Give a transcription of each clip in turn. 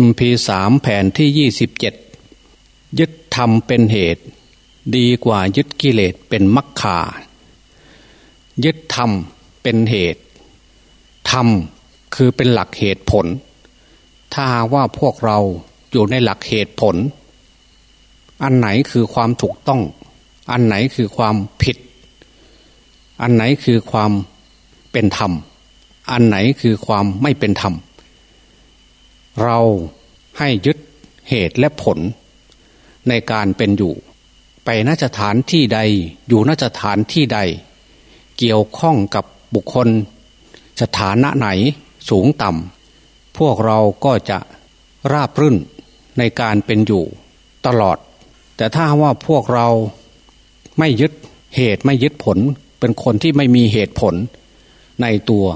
MP3 แผ่นที่ 27 ยึดธรรมเป็นเหตุ ดีกว่ายึดกิเลสเป็นมักขายึดธรรมเป็นเหตุธรรมคือเป็นหลักเหตุผล ถ้าว่าพวกเราอยู่ในหลักเหตุผล อันไหนคือความถูกต้อง อันไหนคือความผิด อันไหนคือความเป็นธรรม อันไหนคือความไม่เป็นธรรม เราให้ยึดเหตุและผล ในการเป็นอยู่ ไปนสถานที่ใดอยู่นสถานที่ใด เกี่ยวข้องกับบุคคล สถานะไหนสูงต่ำพวกเราก็จะราบรื่นในการเป็นอยู่ตลอด แต่ถ้าว่าพวกเราไม่ยึดเหตุไม่ยึดผล เป็นคนที่ไม่มีเหตุผลในตัว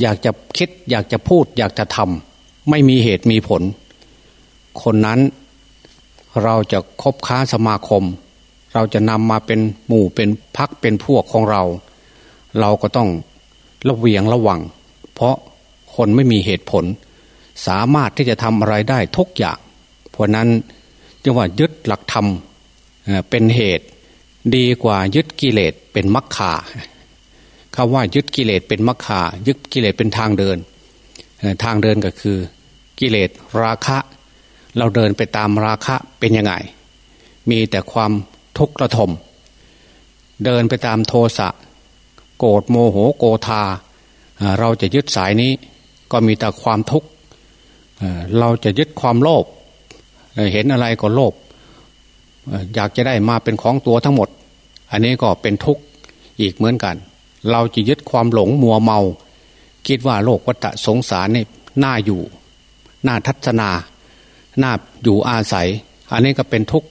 อยากจะคิดอยากจะพูดอยากจะทำ ไม่มีเหตุมีผล คนนั้นเราจะคบค้าสมาคม เราจะนำมาเป็นหมู่เป็นพักเป็นพวกของเรา เราก็ต้องระเวียงระวัง เพราะคนไม่มีเหตุผล สามารถที่จะทำอะไรได้ทุกอย่าง เพราะนั้นจึงว่ายึดหลักธรรมเป็นเหตุดีกว่ายึดกิเลสเป็นมรรคาคำว่ายึดกิเลสเป็นมรรคายึดกิเลสเป็นทางเดิน ทางเดินก็คือ กิเลสราคะ เราเดินไปตามราคะเป็นยังไง มีแต่ความทุกข์ระทม เดินไปตามโทสะโกรธโมโหโกธา เราจะยึดสายนี้ก็มีแต่ความทุกข์เราจะยึดความโลภเห็นอะไรก็โลภอยากจะได้มาเป็นของตัวทั้งหมด อันนี้ก็เป็นทุกข์อีกเหมือนกัน เราจะยึดความหลงมัวเมา คิดว่าโลกวัฏสงสารนี่น่าอยู่ น้าทัศนาหน้าอยู่อาศัย อันนี้ก็เป็นทุกข์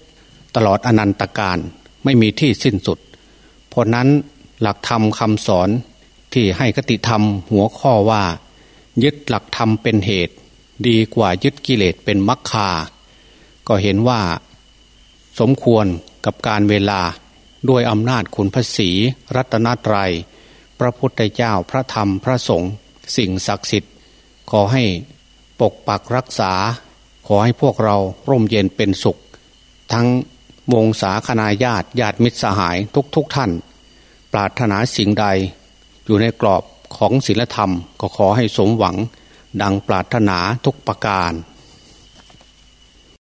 ตลอดอนันตการไม่มีที่สิ้นสุด เพราะนั้นหลักธรรมคำสอนที่ให้คติธรรมหัวข้อว่า ยึดหลักธรรมเป็นเหตุ ดีกว่ายึดกิเลสเป็นมรรคา ก็เห็นว่า สมควรกับการเวลาด้วยอำนาจคุณพระศีรัตนตรยัย พระพุทธเจ้าพระธรรมพระสงฆ์สิ่งศักดิ์สิทธิ์ ขอให้ ปกปักรักษา ขอให้พวกเราร่มเย็นเป็นสุข ทั้งวงศาคณาญาติญาติมิตรสหายทุกทุกท่าน ปรารถนาสิ่งใด อยู่ในกรอบของศีลธรรมก็ขอให้สมหวัง ดังปรารถนาทุกประการ